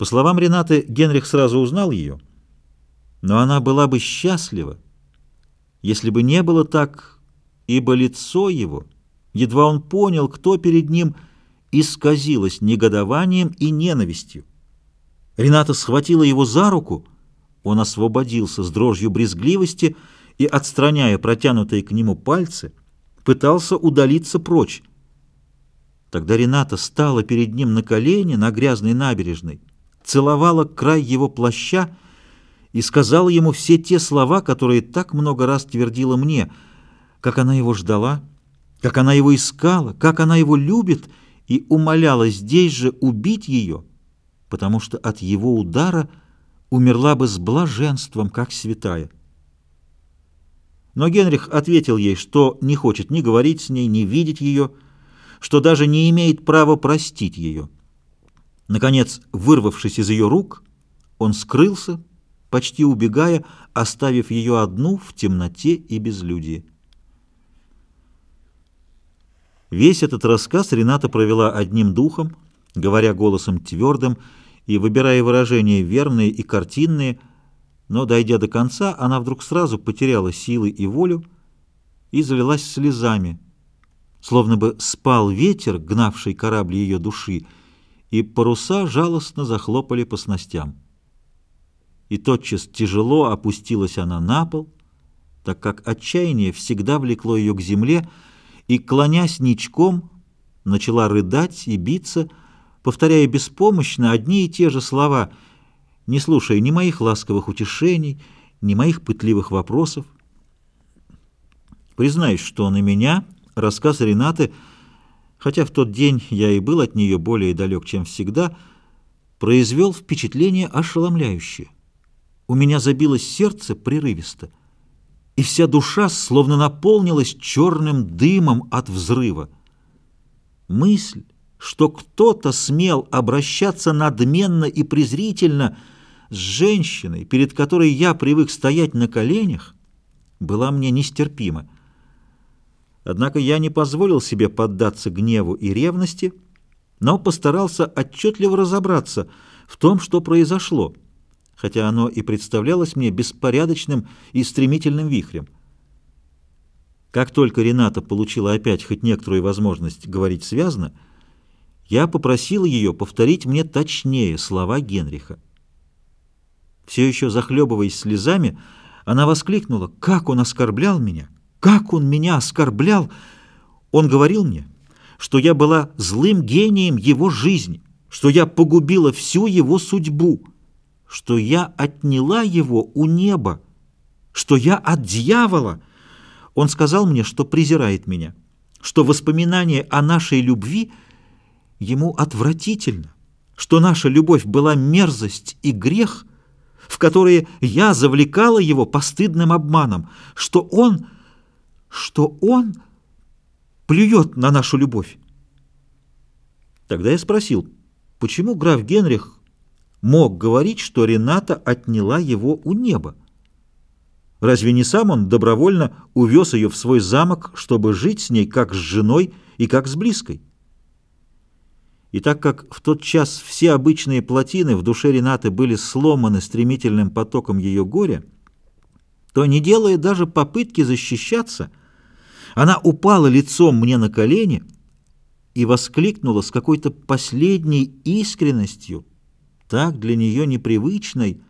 По словам Ренаты, Генрих сразу узнал ее, но она была бы счастлива, если бы не было так, ибо лицо его, едва он понял, кто перед ним, исказилось негодованием и ненавистью. Рената схватила его за руку, он освободился с дрожью брезгливости и, отстраняя протянутые к нему пальцы, пытался удалиться прочь. Тогда Рената стала перед ним на колени на грязной набережной, целовала край его плаща и сказала ему все те слова, которые так много раз твердила мне, как она его ждала, как она его искала, как она его любит, и умоляла здесь же убить ее, потому что от его удара умерла бы с блаженством, как святая. Но Генрих ответил ей, что не хочет ни говорить с ней, ни видеть ее, что даже не имеет права простить ее. Наконец, вырвавшись из ее рук, он скрылся, почти убегая, оставив ее одну в темноте и безлюдии. Весь этот рассказ Рената провела одним духом, говоря голосом твердым и выбирая выражения верные и картинные, но, дойдя до конца, она вдруг сразу потеряла силы и волю и залилась слезами, словно бы спал ветер, гнавший корабль ее души, и паруса жалостно захлопали по снастям. И тотчас тяжело опустилась она на пол, так как отчаяние всегда влекло ее к земле, и, клонясь ничком, начала рыдать и биться, повторяя беспомощно одни и те же слова, не слушая ни моих ласковых утешений, ни моих пытливых вопросов. Признаюсь, что на меня рассказ Ренаты — хотя в тот день я и был от нее более далек, чем всегда, произвел впечатление ошеломляющее. У меня забилось сердце прерывисто, и вся душа словно наполнилась черным дымом от взрыва. Мысль, что кто-то смел обращаться надменно и презрительно с женщиной, перед которой я привык стоять на коленях, была мне нестерпима. Однако я не позволил себе поддаться гневу и ревности, но постарался отчетливо разобраться в том, что произошло, хотя оно и представлялось мне беспорядочным и стремительным вихрем. Как только Рената получила опять хоть некоторую возможность говорить связно, я попросил ее повторить мне точнее слова Генриха. Все еще захлебываясь слезами, она воскликнула, «Как он оскорблял меня!» Как он меня оскорблял! Он говорил мне, что я была злым гением его жизни, что я погубила всю его судьбу, что я отняла его у неба, что я от дьявола. Он сказал мне, что презирает меня, что воспоминание о нашей любви ему отвратительно, что наша любовь была мерзость и грех, в которые я завлекала его постыдным обманом, что он — что он плюет на нашу любовь. Тогда я спросил, почему граф Генрих мог говорить, что Рената отняла его у неба? Разве не сам он добровольно увез ее в свой замок, чтобы жить с ней как с женой и как с близкой? И так как в тот час все обычные плотины в душе Ренаты были сломаны стремительным потоком ее горя, то, не делая даже попытки защищаться, она упала лицом мне на колени и воскликнула с какой-то последней искренностью, так для нее непривычной,